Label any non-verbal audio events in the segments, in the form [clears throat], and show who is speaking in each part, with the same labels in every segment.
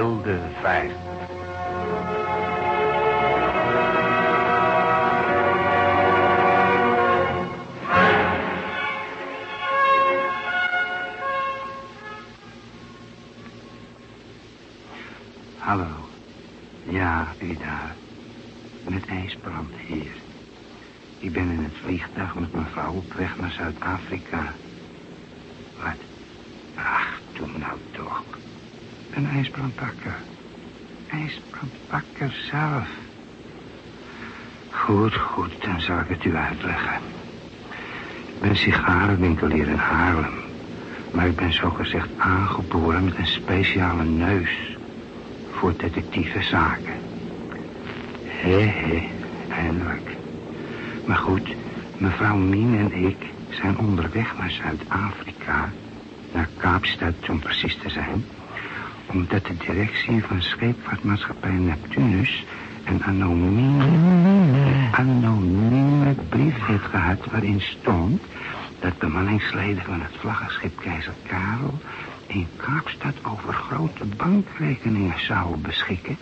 Speaker 1: wilde vijf. Hallo. Ja, u daar. Met ijsbrand hier. Ik ben in het vliegtuig met mijn vrouw op weg naar Zuid-Afrika. Wat? Ach, doe nou toch. Een ijsbrandbakker. Ijsbrandbakker zelf. Goed, goed, dan zal ik het u uitleggen. Ik ben sigarenwinkelier in Haarlem. Maar ik ben zogezegd aangeboren met een speciale neus. Voor detectieve zaken. Hé, hé, eindelijk. Maar goed, mevrouw Mien en ik zijn onderweg naar Zuid-Afrika. Naar Kaapstad, om precies te zijn. Omdat de directie van scheepvaartmaatschappij Neptunus... een anonieme, anonieme brief heeft gehad waarin stond... dat bemanningsleden van het vlaggenschip Keizer Karel... in Kaapstad over grote bankrekeningen zouden beschikken...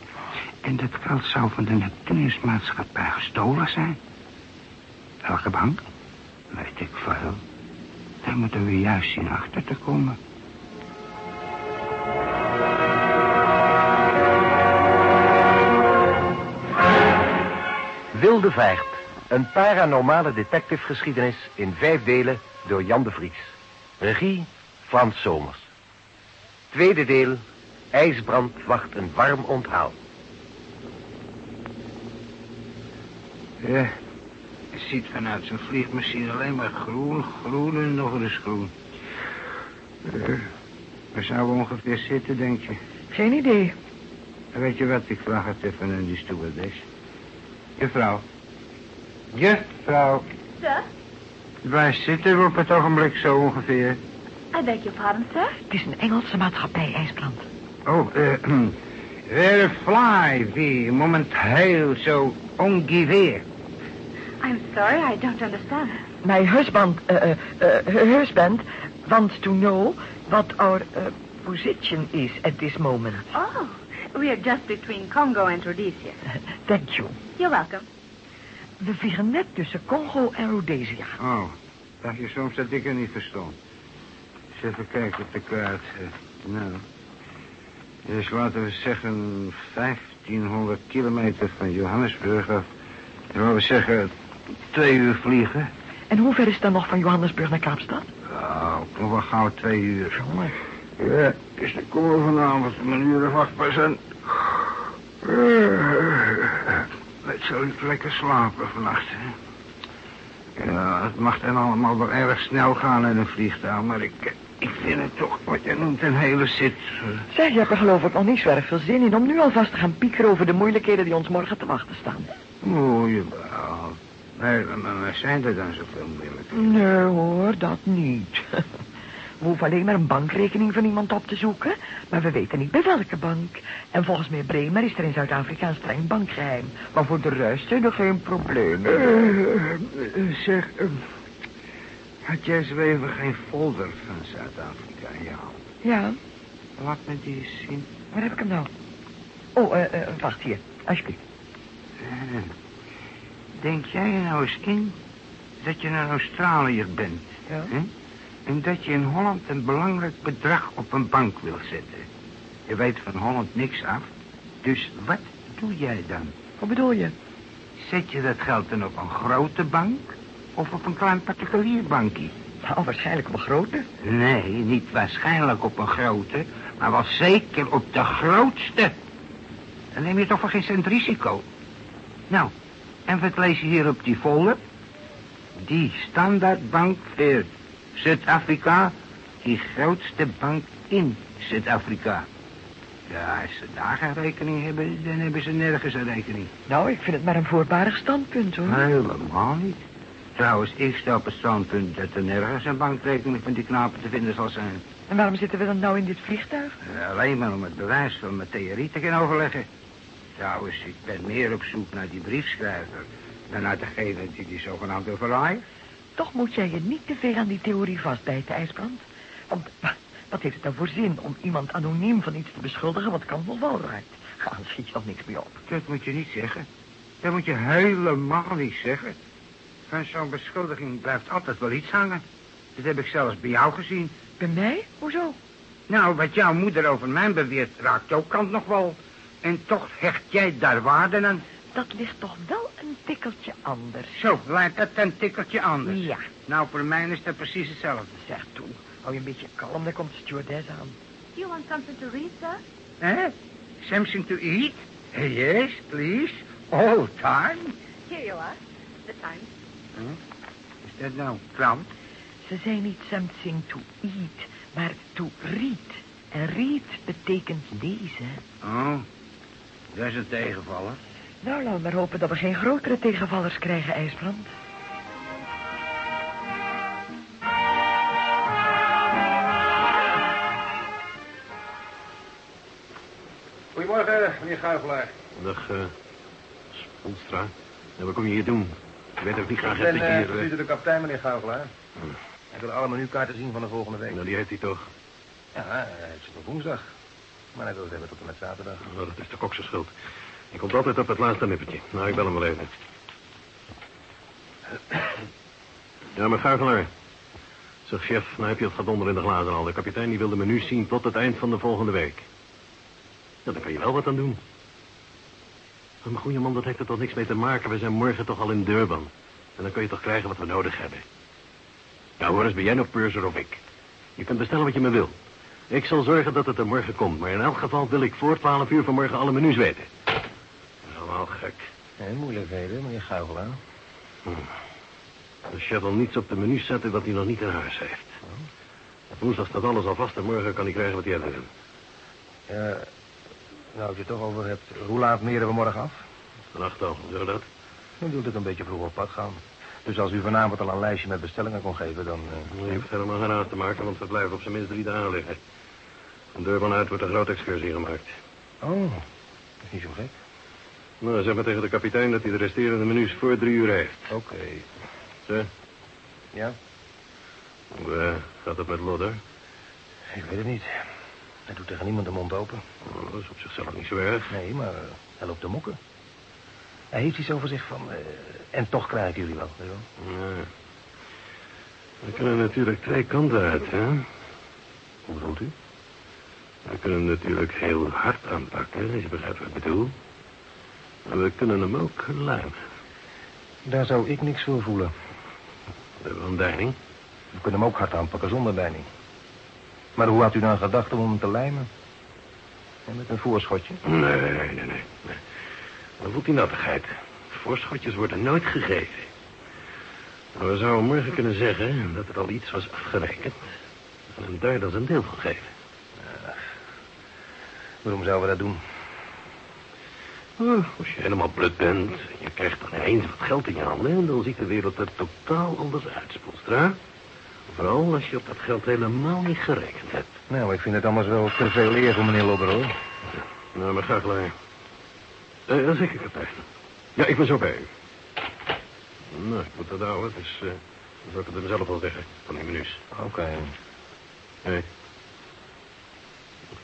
Speaker 1: en dat geld zou van de Neptunusmaatschappij gestolen zijn. Welke bank? Weet ik veel. Daar moeten we juist zien achter te komen.
Speaker 2: Wilde Vaart. Een paranormale detectivegeschiedenis in vijf delen door Jan de Vries. Regie Frans Somers. Tweede deel. IJsbrand wacht een warm onthaal.
Speaker 1: Ja, je ziet vanuit zo'n vliegmachine alleen maar groen, groen en nog eens groen. Uh, waar zouden we ongeveer zitten, denk je?
Speaker 3: Geen idee.
Speaker 1: Weet je wat, ik vraag het even aan die stewardess. Juffrouw. Juffrouw.
Speaker 4: Sir?
Speaker 1: Waar zitten we op het ogenblik zo ongeveer?
Speaker 4: I beg your pardon, sir?
Speaker 3: Het is een Engelse maatschappij, IJsbrand.
Speaker 1: Oh, eh... Where fly we momenteel zo ongeveer?
Speaker 4: I'm sorry, I don't understand.
Speaker 3: My husband, uh, uh, husband wants to know what our uh, position is at this moment.
Speaker 4: Oh, we are just between Congo and Rhodesia. [laughs]
Speaker 3: Thank you.
Speaker 4: You're welcome.
Speaker 3: We vliegen net tussen Congo en Rhodesia.
Speaker 1: Oh, dacht je soms dat ik er niet verstond? Eens even kijken op de kaart. Uh, nou, dus laten we zeggen 1500 kilometer van Johannesburg af. En laten we zeggen twee uur vliegen.
Speaker 3: En hoe ver is het dan nog van Johannesburg naar Kaapstad?
Speaker 1: Nou, nog wel gauw twee uur.
Speaker 3: Jongen.
Speaker 1: Ja, dan komen we vanavond uur of acht pas aan. Let zo lekker slapen vannacht, hè. Ja, het mag dan allemaal wel erg snel gaan in een vliegtuig, maar ik, ik vind het toch wat je noemt een hele zit.
Speaker 3: Zeg, je hebt er geloof ik nog niet zo erg veel zin in om nu alvast te gaan piekeren over de moeilijkheden die ons morgen te wachten staan.
Speaker 1: Oh, jawel. Nee, maar zijn er dan zoveel moeilijkheden?
Speaker 3: Nee hoor, dat niet. [laughs] We hoeven alleen maar een bankrekening van iemand op te zoeken, maar we weten niet bij welke bank. En volgens meneer Bremer is er in Zuid-Afrika een streng bankgeheim. Maar voor de rest zijn er geen problemen.
Speaker 1: Uh, zeg, uh, had jij zo even geen folder van Zuid-Afrika in je hand?
Speaker 3: Ja.
Speaker 1: Laat me die eens zien.
Speaker 3: Waar heb ik hem nou? Oh, uh, wacht hier, alsjeblieft.
Speaker 1: denk jij nou eens in dat je een Australiër bent?
Speaker 3: Ja.
Speaker 1: En dat je in Holland een belangrijk bedrag op een bank wil zetten. Je weet van Holland niks af. Dus wat doe jij dan?
Speaker 3: Wat bedoel je?
Speaker 1: Zet je dat geld dan op een grote bank? Of op een klein particulier bankje?
Speaker 3: Nou, waarschijnlijk op een grote.
Speaker 1: Nee, niet waarschijnlijk op een grote. Maar wel zeker op de grootste. Dan neem je toch voor geen cent risico. Nou, en wat lees je hier op die folder? Die standaardbank voor Zuid-Afrika, die grootste bank in Zuid-Afrika. Ja, als ze daar geen rekening hebben, dan hebben ze nergens een rekening.
Speaker 3: Nou, ik vind het maar een voorbarig standpunt, hoor.
Speaker 1: Helemaal niet. Trouwens, ik sta op het standpunt dat er nergens een bankrekening van die knapen te vinden zal zijn.
Speaker 3: En waarom zitten we dan nou in dit vliegtuig?
Speaker 1: Ja, alleen maar om het bewijs van mijn theorie te kunnen overleggen. Trouwens, ik ben meer op zoek naar die briefschrijver... dan naar degene die die zogenaamde overlaai.
Speaker 3: Toch moet jij je niet te veel aan die theorie vastbijten, IJsbrand. Want Wat heeft het nou voor zin om iemand anoniem van iets te beschuldigen wat kan nog wel raakt? Ga, dan schiet je toch niks meer op.
Speaker 1: Dat moet je niet zeggen. Dat moet je helemaal niet zeggen. Van zo'n beschuldiging blijft altijd wel iets hangen. Dat heb ik zelfs bij jou gezien.
Speaker 3: Bij mij? Hoezo?
Speaker 1: Nou, wat jouw moeder over mij beweert, raakt jouw kant nog wel. En toch hecht jij daar waarde aan.
Speaker 3: Dat ligt toch wel een tikkeltje anders.
Speaker 1: Zo, lijkt het een tikkeltje anders.
Speaker 3: Ja.
Speaker 1: Nou, voor mij is dat precies hetzelfde.
Speaker 3: Zeg toe, hou je een beetje kalm, daar komt de stewardess aan.
Speaker 4: Do you want something to read, sir?
Speaker 1: Eh? Something to eat? Yes, please. All time.
Speaker 4: Here you are. The Times.
Speaker 1: Is dat nou krant?
Speaker 3: Ze zei niet something to eat, maar to read. En read betekent lezen.
Speaker 1: Oh, dat is een tegenvaller.
Speaker 3: Nou, laten we maar hopen dat we geen grotere tegenvallers krijgen, IJsbrand.
Speaker 5: Goedemorgen, meneer Guivelaar.
Speaker 6: Dag, uh, Sponstra. Ja, wat kom je hier doen? Ik weet ook niet graag
Speaker 5: Ik ben eh
Speaker 6: hier... eh,
Speaker 5: de kapitein, meneer Guivelaar. Hij wil alle menukaarten zien van de volgende week.
Speaker 6: nou, die heeft hij toch.
Speaker 5: Ja, hij heeft ze tot woensdag. Maar hij wil het hebben tot en met zaterdag.
Speaker 6: Nou, dat is de kokse schuld. Je komt altijd op het laatste nippertje. Nou, ik bel hem wel even. Ja, maar Guivelaar. Zeg, chef, nou heb je het gedonder in de glazen al. De kapitein die wil de menu zien tot het eind van de volgende week. Ja, dan kan je wel wat aan doen. Maar mijn goede man, dat heeft er toch niks mee te maken. We zijn morgen toch al in Durban. En dan kun je toch krijgen wat we nodig hebben. Nou, hoor eens, ben jij nog purser of ik? Je kunt bestellen wat je me wil. Ik zal zorgen dat het er morgen komt. Maar in elk geval wil ik voor 12 uur vanmorgen alle menus weten. Allemaal gek.
Speaker 5: Nee, moeilijkheden, meneer Guivelaar.
Speaker 6: De chef wil niets op de menu zetten wat hij nog niet in huis heeft. Woensdag staat alles al vast en morgen kan hij krijgen wat hij wil.
Speaker 5: Ja, nou, als je het toch over hebt, hoe laat meren we morgen af?
Speaker 6: Vannacht al, zo dat?
Speaker 5: Dan wil ik een beetje vroeg op pad gaan. Dus als u vanavond al een lijstje met bestellingen kon geven, dan... eh,
Speaker 6: Je hoeft helemaal geen haast te maken, want we blijven op zijn minst drie dagen liggen. Van Durban uit wordt een grote excursie gemaakt.
Speaker 5: Oh, dat is niet zo gek.
Speaker 6: Nou, zeg maar tegen de kapitein dat hij de resterende menus voor drie uur heeft.
Speaker 5: Oké.
Speaker 6: Zo,
Speaker 5: Ja,
Speaker 6: hoe eh, gaat het met Lodder?
Speaker 5: ik weet het niet. Hij doet tegen niemand de mond open.
Speaker 6: Oh, dat is op zichzelf niet zo erg.
Speaker 5: Nee, maar eh, hij loopt te mokken. Hij heeft iets over zich van... eh, en toch krijg ik jullie wel, weet je wel.
Speaker 6: Ja. We kunnen natuurlijk twee kanten uit, hè?
Speaker 5: Hoe bedoelt u?
Speaker 6: We kunnen natuurlijk heel hard aanpakken, als je begrijpt wat ik bedoel. We kunnen hem ook luimen.
Speaker 5: Daar zou ik niks voor voelen.
Speaker 6: We hebben een deining.
Speaker 5: We kunnen hem ook hard aanpakken zonder deining. Maar hoe had u dan gedacht om hem te lijmen? En met een voorschotje?
Speaker 6: Nee, nee, nee. nee. Dan voelt die nattigheid. Voorschotjes worden nooit gegeven. Maar we zouden morgen kunnen zeggen dat er al iets was afgerekend. En hem daar dan zijn deel van geven.
Speaker 5: Waarom zouden we dat doen?
Speaker 6: Oh, als je helemaal blut bent, je krijgt dan ineens wat geld in je handen... en dan ziet de wereld er totaal anders uit, Spoelstra. Vooral als je op dat geld helemaal niet gerekend hebt.
Speaker 5: Nou, ik vind het allemaal wel te veel eer voor meneer Lodder, hoor.
Speaker 6: Nou, maar ga klaar. Eh, dat zeker, kapitein. Ja, ik ben zo bij u. Nou, ik moet dat houden, dus eh, dan zal ik het er zelf wel zeggen, van die menus.
Speaker 5: Oké.
Speaker 6: Hé.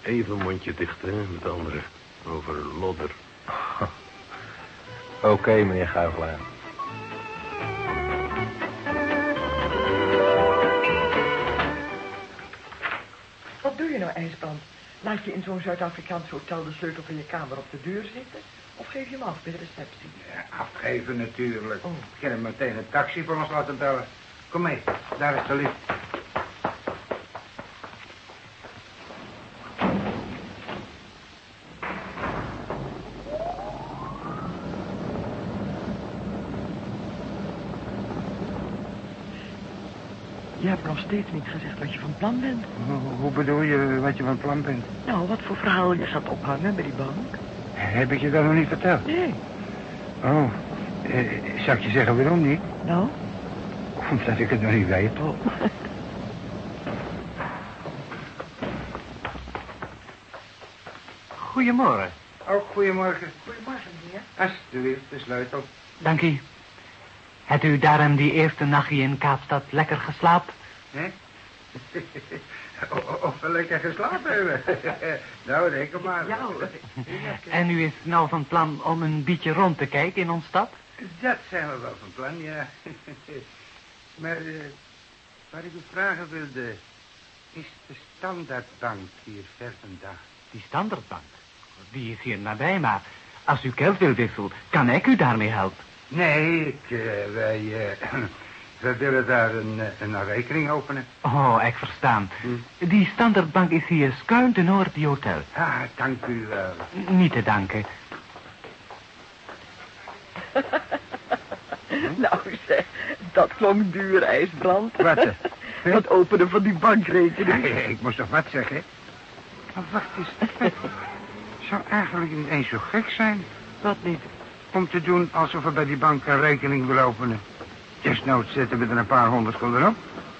Speaker 6: Even mondje dicht, hè, met de andere. Over Lodder. [laughs]
Speaker 5: Oké, meneer Guivelaar.
Speaker 3: Wat doe je nou, IJsbrand? Laat je in zo'n Zuid-Afrikaans hotel de sleutel van je kamer op de deur zitten? Of geef je hem af bij de receptie?
Speaker 1: Ja, afgeven natuurlijk.
Speaker 3: Oh.
Speaker 1: Ik kan hem meteen een taxi voor ons laten bellen. Kom mee, daar is de lift.
Speaker 3: Je hebt nog steeds niet gezegd wat je van plan bent.
Speaker 1: Hoe, hoe bedoel je wat je van plan bent?
Speaker 3: Nou, wat voor verhaal je gaat ophangen bij die bank?
Speaker 1: Heb ik je dat nog niet verteld?
Speaker 3: Nee.
Speaker 1: Oh, eh, zal ik je zeggen waarom niet?
Speaker 3: Nou?
Speaker 1: Omdat ik het nog niet weet.
Speaker 3: Oh. [laughs]
Speaker 7: Goedemorgen.
Speaker 1: Oh, goedemorgen.
Speaker 3: Goedemorgen, meneer.
Speaker 1: Alsjeblieft, de sleutel.
Speaker 7: Dank u. Hebt u daarom die eerste nachtje in Kaapstad lekker geslapen?
Speaker 1: Hè? [laughs] Of we lekker geslapen hebben. [laughs] nou, denk maar.
Speaker 3: Ja.
Speaker 7: En u is nou van plan om een beetje rond te kijken in ons stad?
Speaker 1: Dat zijn we wel van plan, ja. [laughs] maar eh, wat ik u vragen wilde... is de standaardbank hier ver vandaan?
Speaker 7: Die standaardbank, die is hier nabij, maar als u geld wil wisselen, kan ik u daarmee helpen.
Speaker 1: Nee, ik, eh, wij, eh, [clears throat] wij willen daar een, eh, een rekening openen.
Speaker 7: Oh, ik verstaan. Die standaardbank is hier schuin ten die hotel.
Speaker 1: Ah, dank u wel.
Speaker 7: Niet te danken. [laughs]
Speaker 3: Nou zeg, dat klonk duur, IJsbrand.
Speaker 1: Wat? [laughs]
Speaker 3: Het openen van die bankrekening. [laughs]
Speaker 1: ik moest toch wat zeggen? Maar wacht eens. Het zou eigenlijk niet eens zo gek zijn
Speaker 3: Wat niet?
Speaker 1: Om te doen alsof we bij die bank een rekening willen openen. Desnoods zetten we er een paar honderd gulden op.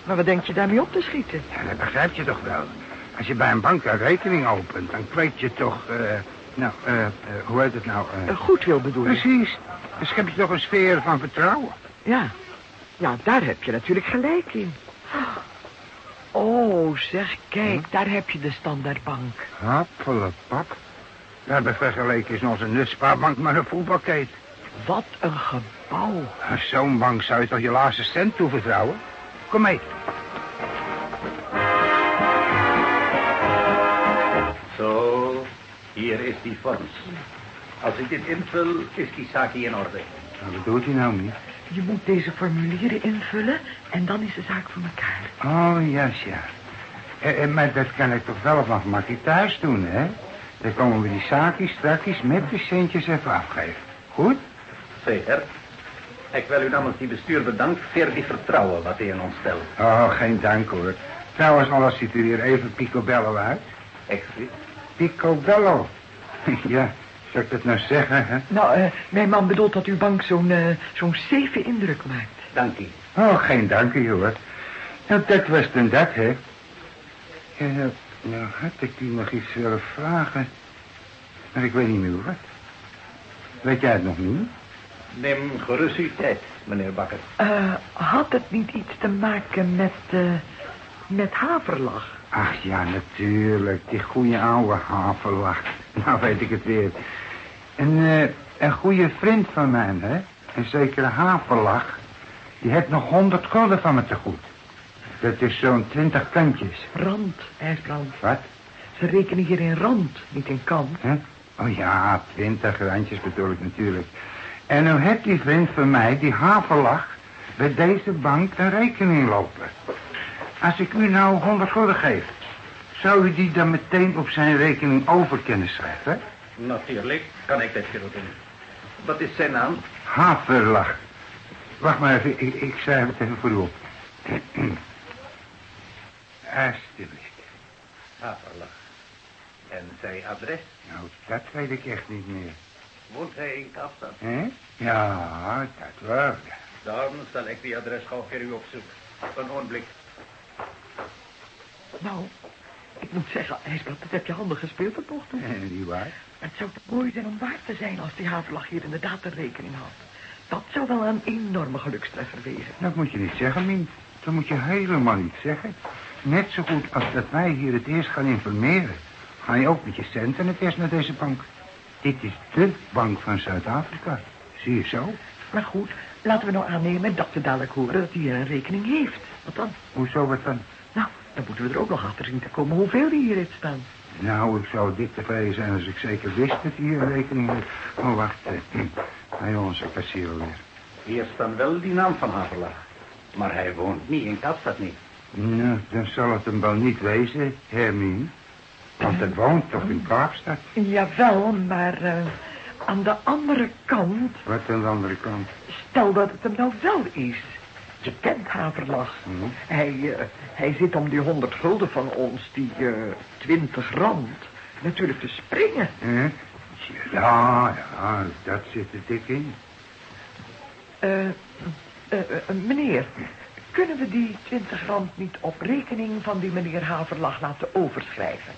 Speaker 3: Maar wat denk je daarmee op te schieten?
Speaker 1: Ja, dat begrijp je toch wel. Als je bij een bank een rekening opent, dan kweek je toch... eh, nou, eh, hoe heet het nou?
Speaker 3: Een goed wil bedoelen.
Speaker 1: precies. Dan schep je toch een sfeer van vertrouwen.
Speaker 3: Ja. Ja, daar heb je natuurlijk gelijk in. Oh, zeg, kijk, daar heb je de standaardbank.
Speaker 1: Happelepak. Daarbij vergeleken is onze nutspaarbank maar een voetbalkeet.
Speaker 3: Wat een gebouw.
Speaker 1: Zo'n bank zou je toch je laatste cent toevertrouwen? Kom mee.
Speaker 2: Zo, hier is die fonds. Als ik dit invul, is die zaak hier in orde.
Speaker 1: Nou, wat doet hij nou niet?
Speaker 3: Je moet deze formulieren invullen en dan is de zaak voor elkaar.
Speaker 1: Oh, yes, ja. Eh, eh, maar dat kan ik toch wel van Makkie thuis doen, hè? Dan komen we die zaakjes strakjes met de centjes even afgeven. Goed?
Speaker 2: Zeker. Ik wil u namens die bestuur bedanken voor die vertrouwen wat u in ons stelt.
Speaker 1: Oh, geen dank hoor. Trouwens, alles ziet er hier even picobello uit.
Speaker 2: Excuus.
Speaker 1: Picobello. [laughs] ja, zou ik dat nou zeggen, hè?
Speaker 3: Nou, eh, mijn man bedoelt dat uw bank zo'n eh, zo'n zeven indruk maakt.
Speaker 2: Dank u.
Speaker 1: Oh, geen dank u hoor. Nou, dat was dan dat, hè. Ja, nou, had ik u nog iets willen vragen. Maar ik weet niet meer wat. Weet jij het nog niet?
Speaker 2: Neem gerust uw tijd, meneer Bakker.
Speaker 3: Eh, had het niet iets te maken met, eh, met haverlag?
Speaker 1: Ach ja, natuurlijk. Die goede oude haverlach. Nou weet ik het weer. Een, eh, een goede vriend van mij, hè. Een zekere haverlach. Die heeft nog honderd gulden van me te goed. Dat is zo'n twintig kantjes.
Speaker 3: Rand, ijsbrand.
Speaker 1: Wat?
Speaker 3: Ze rekenen hier in rand, niet in kant.
Speaker 1: Hè? Oh ja, twintig randjes bedoel ik natuurlijk. En nu heeft die vriend van mij, die haverlach, bij deze bank een rekening lopen. Als ik u nou 100 gulden geef, zou u die dan meteen op zijn rekening over kunnen schrijven?
Speaker 2: Natuurlijk kan ik dat doen. Wat is zijn naam?
Speaker 1: Haverlach. Wacht maar even, ik, ik schrijf het even voor u op. [clears throat] Alsjeblieft.
Speaker 2: Haverlach. En zijn adres?
Speaker 1: Nou, dat weet ik echt niet meer.
Speaker 2: Woont hij in Kaapstad?
Speaker 1: Hè? Ja, dat wel.
Speaker 2: Daarom zal ik die adres gauw voor u opzoeken. Een ogenblik.
Speaker 3: Nou, ik moet zeggen, ijsbrand, dat heb je handig gespeeld tot nog toe.
Speaker 1: En die waar?
Speaker 3: Het zou toch mooi zijn om waar te zijn als die haverlag hier inderdaad een rekening had. Dat zou wel een enorme gelukstreffer wezen.
Speaker 1: Dat moet je niet zeggen, Mien. Dat moet je helemaal niet zeggen. Net zo goed als dat wij hier het eerst gaan informeren. Ga je ook met je centen het eerst naar deze bank. Dit is de bank van Zuid-Afrika. Zie je zo?
Speaker 3: Maar goed, laten we nou aannemen dat we dadelijk horen dat hij hier een rekening heeft. Wat dan?
Speaker 1: Hoezo wat dan?
Speaker 3: Nou, dan moeten we er ook nog achter zien te komen hoeveel die hier heeft staan.
Speaker 1: Nou, ik zou dik tevreden zijn als ik zeker wist dat hij hier een rekening heeft. Oh, wacht. eh, [clears throat] Bij onze kassier alweer.
Speaker 2: Hier staat wel die naam van Haverlach. Maar hij woont niet in Kaapstad niet.
Speaker 1: Nou, dan zal het hem wel niet wezen, Hermine. Want hij woont toch in Kaapstad?
Speaker 3: Jawel, maar eh, aan de andere kant,
Speaker 1: Wat aan de andere kant?
Speaker 3: stel dat het hem nou wel is. Je kent Haverlag.
Speaker 1: Hm?
Speaker 3: Hij, eh, hij zit om die honderd gulden van ons, die eh, twintig rand, natuurlijk te springen.
Speaker 1: Ja, ja, dat zit er dik in.
Speaker 3: Eh, meneer, kunnen we die 20 rand niet op rekening van die meneer Haverlag laten overschrijven?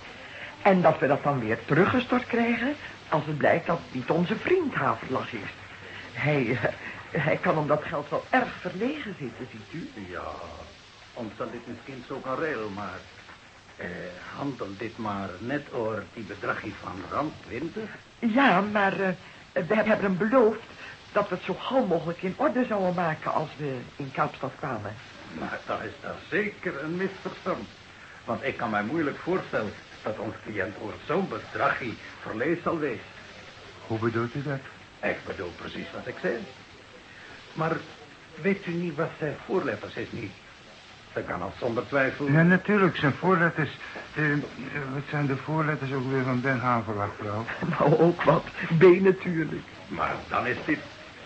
Speaker 3: En dat we dat dan weer teruggestort krijgen als het blijkt dat het niet onze vriend Haverlag is. Hij, eh, hij kan om dat geld wel erg verlegen zitten, ziet u.
Speaker 2: Ja, ons zal dit misschien zo kan regelen, maar
Speaker 8: Eh, handelt dit maar net over die bedragje van rand 20?
Speaker 3: Ja, maar eh, we hebben hem beloofd dat we het zo gauw mogelijk in orde zouden maken als we in Kaapstad kwamen.
Speaker 8: Maar dat is daar zeker een misverstand. Want ik kan mij moeilijk voorstellen dat ons cliënt over zo'n bedragje verleefd zal wezen.
Speaker 1: Hoe bedoelt u dat?
Speaker 8: Ik bedoel precies wat ik zei. Maar weet u niet wat zijn voorletters is niet? Dat kan al zonder twijfel...
Speaker 1: Ja, natuurlijk. Zijn voorletters... eh, eh, wat zijn de voorletters ook weer van Den Haverlach, vrouw? [laughs]
Speaker 3: Nou, ook wat. B natuurlijk.
Speaker 8: Maar dan is dit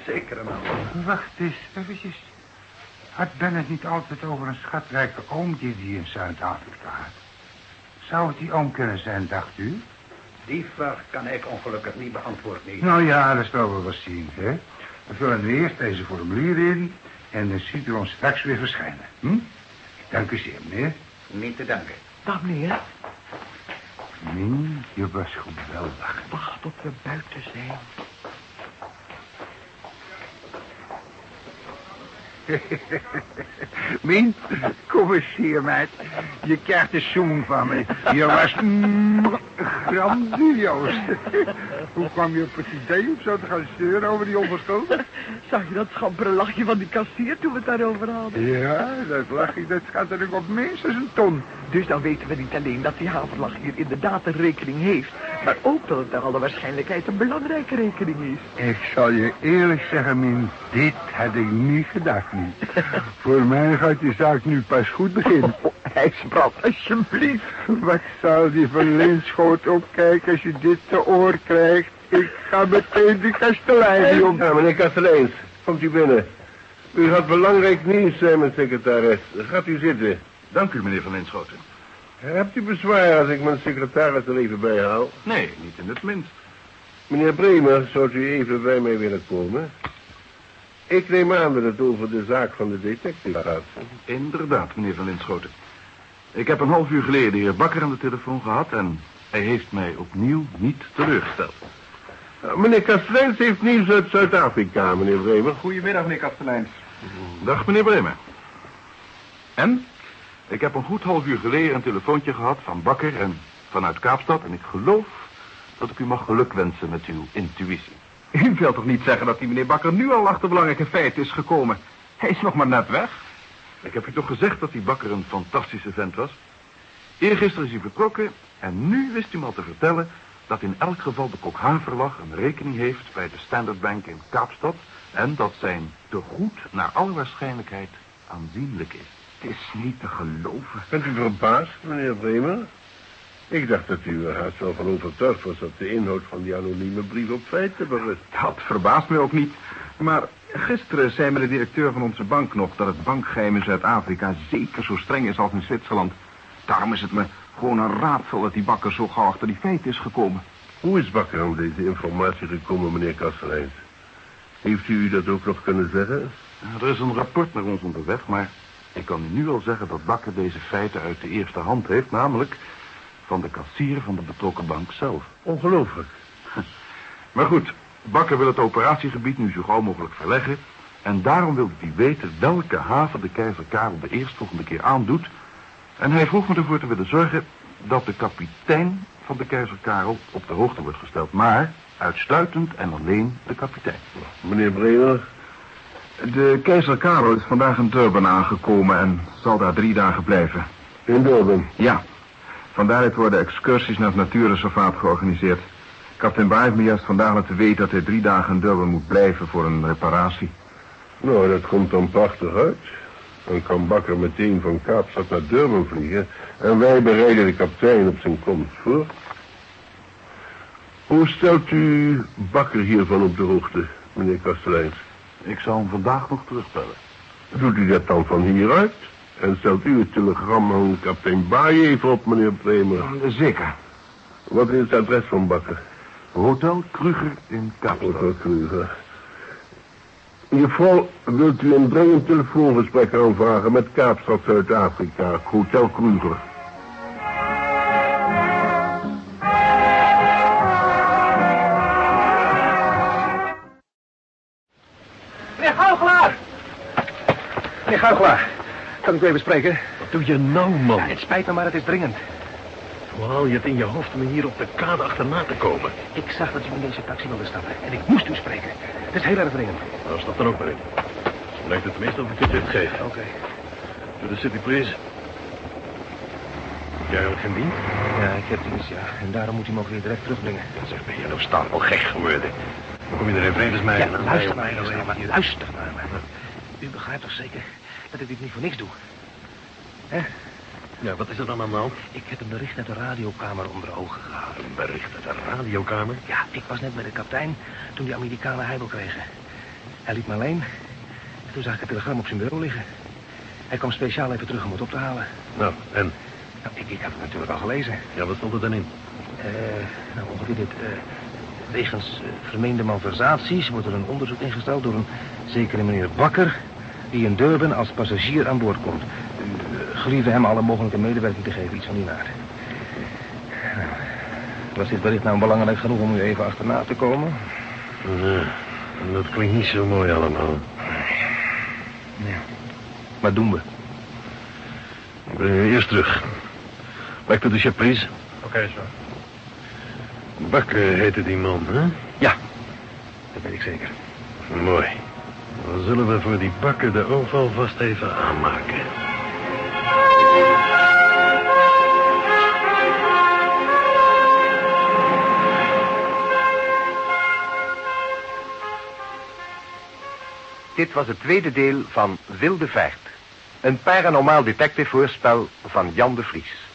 Speaker 8: zeker een ander.
Speaker 1: Wacht eens, eventjes. Had Bennett niet altijd over een schatrijke oom die hij in Zuid-Afrika had? Zou het die oom kunnen zijn, dacht u?
Speaker 8: Die vraag kan ik ongelukkig niet beantwoorden. niet.
Speaker 1: Nou ja, dat zullen we wel zien, hè. We vullen nu eerst deze formulieren in... en dan ziet u ons straks weer verschijnen. Hm? Dank u zeer, meneer.
Speaker 8: Niet te danken.
Speaker 3: Dag meneer.
Speaker 1: Min, je was geweldig.
Speaker 3: Wacht tot we buiten zijn. [laughs]
Speaker 1: Min, kom eens hier, meid. Je krijgt een zoen van me. Je was mm, grandioos. [laughs] Hoe kwam je op het idee om zo te gaan zeuren over die onverschuld? [laughs]
Speaker 3: Zag je dat schampere lachje van die kassier toen we het daarover hadden?
Speaker 1: Ja, dat lachje, dat gaat natuurlijk op minstens een ton.
Speaker 3: Dus dan weten we niet alleen dat die haverlach hier inderdaad een rekening heeft... maar ook dat het naar alle waarschijnlijkheid een belangrijke rekening is.
Speaker 1: Ik zal je eerlijk zeggen, Min, dit had ik niet gedacht, niet. [laughs] Voor mij gaat die zaak nu pas goed beginnen.
Speaker 3: Oh, IJsbrand, alsjeblieft.
Speaker 1: Wat zal die verlinschoot opkijken als je dit te oor krijgt? Ik ga meteen de kastelein om.
Speaker 9: Ja, meneer Kasteleins, komt u binnen. U had belangrijk nieuws, zei mijn secretaris. Gaat u zitten.
Speaker 6: Dank u, meneer Van Linschoten.
Speaker 9: Hebt u bezwaar als ik mijn secretaris er even bij haal?
Speaker 6: Nee, niet in het minst.
Speaker 9: Meneer Bremer, zou u even bij mij willen komen? Ik neem aan dat het over de zaak van de detective gaat.
Speaker 6: Inderdaad, meneer Van Linschoten. Ik heb een half uur geleden de heer Bakker aan de telefoon gehad... en hij heeft mij opnieuw niet teleurgesteld.
Speaker 9: Uh, meneer Kasteleins heeft nieuws uit Zuid-Afrika, meneer Bremer.
Speaker 10: Goedemiddag, meneer Kasteleins.
Speaker 6: Dag, meneer Bremer. En? Ik heb een goed half uur geleden een telefoontje gehad van Bakker en vanuit Kaapstad... en ik geloof dat ik u mag gelukwensen met uw intuïtie.
Speaker 10: U wilt toch niet zeggen dat die meneer Bakker nu al achter belangrijke feiten is gekomen? Hij is nog maar net weg.
Speaker 6: Ik heb u toch gezegd dat die Bakker een fantastische vent was? Eergisteren is hij vertrokken en nu wist u me al te vertellen... dat in elk geval de Kok Haverlag een rekening heeft bij de Standard Bank in Kaapstad... en dat zijn tegoed naar alle waarschijnlijkheid aanzienlijk is.
Speaker 10: Het is niet te geloven.
Speaker 9: Bent u verbaasd, meneer Bremer? Ik dacht dat u er haast wel van overtuigd was dat de inhoud van die anonieme brief op feiten berust.
Speaker 10: Dat verbaast me ook niet. Maar gisteren zei me de directeur van onze bank nog... dat het bankgeheim in Zuid-Afrika zeker zo streng is als in Zwitserland. Daarom is het me gewoon een raadsel dat die bakker zo gauw achter die feiten is gekomen.
Speaker 9: Hoe is Bakker aan deze informatie gekomen, meneer Kasteleins? Heeft u dat ook nog kunnen zeggen?
Speaker 6: Er is een rapport naar ons onderweg, maar ik kan u nu al zeggen dat Bakker deze feiten uit de eerste hand heeft, namelijk van de kassier van de betrokken bank zelf.
Speaker 9: Ongelooflijk. [laughs]
Speaker 6: Maar goed, Bakker wil het operatiegebied nu zo gauw mogelijk verleggen. En daarom wilde hij weten welke haven de keizer Karel de eerstvolgende keer aandoet. En hij vroeg me ervoor te willen zorgen dat de kapitein van de keizer Karel op de hoogte wordt gesteld. Maar uitsluitend en alleen de kapitein.
Speaker 9: Meneer Bremer,
Speaker 10: De keizer Karel is vandaag in Durban aangekomen en zal daar drie dagen blijven.
Speaker 9: in Durban.
Speaker 10: Ja, vandaar worden excursies naar het natuurreservaat georganiseerd. Kapitein Baar heeft me juist vandaag laten weten dat hij drie dagen in Durban moet blijven voor een reparatie.
Speaker 9: Nou, dat komt dan prachtig uit. Dan kan Bakker meteen van Kaapstad naar Durban vliegen... en wij bereiden de kapitein op zijn komst voor. Hoe stelt u Bakker hiervan op de hoogte, meneer Kasteleins?
Speaker 6: Ik zal hem vandaag nog terugbellen.
Speaker 9: Doet u dat dan van hieruit? En stelt u het telegram aan kapitein Baai even op, meneer Bremer?
Speaker 10: Zeker.
Speaker 9: Wat is het adres van Bakker?
Speaker 6: Hotel Kruger in Kaapstad.
Speaker 9: Hotel Kruger. Mevrouw, wilt u een dringend telefoongesprek aanvragen met Kaapstad, Zuid-Afrika, Hotel Kruger?
Speaker 10: Meneer Goochelaar, kan ik u even spreken?
Speaker 9: Wat doe je nou, man?
Speaker 10: Het spijt me, maar het is dringend.
Speaker 6: Hoe haal je het in je hoofd om me hier op de kade achterna te komen?
Speaker 5: Ik zag dat u in deze taxi wilde stappen en ik moest u spreken. Het is heel erg dringend.
Speaker 6: Nou, stap dan ook maar in. Lijkt het tenminste of ik het licht geef.
Speaker 5: Oké.
Speaker 6: To the city, please. Heb jij eigenlijk geen dienst?
Speaker 5: Ja, ik heb dienst, ja. En daarom moet u me ook weer direct terugbrengen.
Speaker 6: Zeg, ben je nou stapel gek geworden? Dan kom je er in vredesmijden
Speaker 5: Ja, luister
Speaker 6: mij
Speaker 5: naar
Speaker 6: mij
Speaker 5: maar
Speaker 6: hier.
Speaker 5: luister naar me. U begrijpt toch zeker dat ik dit niet voor niks doe? Hè?
Speaker 6: Ja, wat is er dan aan de hand?
Speaker 5: Ik heb een bericht uit de radiokamer onder ogen gehouden.
Speaker 6: Een bericht uit de radiokamer?
Speaker 5: Ja, ik was net bij de kapitein toen die Amerikanen heibel kregen. Hij liet me alleen. En toen zag ik het telegram op zijn bureau liggen. Hij kwam speciaal even terug om het op te halen.
Speaker 6: Nou, en?
Speaker 5: Nou, ik, ik had het natuurlijk al gelezen.
Speaker 6: Ja, wat stond er dan in?
Speaker 5: Eh, nou, ongeveer dit. eh, wegens eh, vermeende malversaties wordt er een onderzoek ingesteld door een zekere meneer Bakker... die in Durban als passagier aan boord komt. U gelieve hem alle mogelijke medewerking te geven, iets van die naart. Nou, was dit bericht nou belangrijk genoeg om u even achterna te komen?
Speaker 6: Ja, dat klinkt niet zo mooi allemaal.
Speaker 5: Ja. Wat doen we?
Speaker 6: Ik breng je eerst terug. Back to the ship, please.
Speaker 5: Oké, zo.
Speaker 6: Bakker heette die man, hè?
Speaker 5: Ja, dat weet ik zeker.
Speaker 6: Mooi. Dan zullen we voor die bakker de overval vast even aanmaken.
Speaker 2: Dit was het tweede deel van Wilde Vaart. Een paranormaal detective voorspel van Jan de Vries.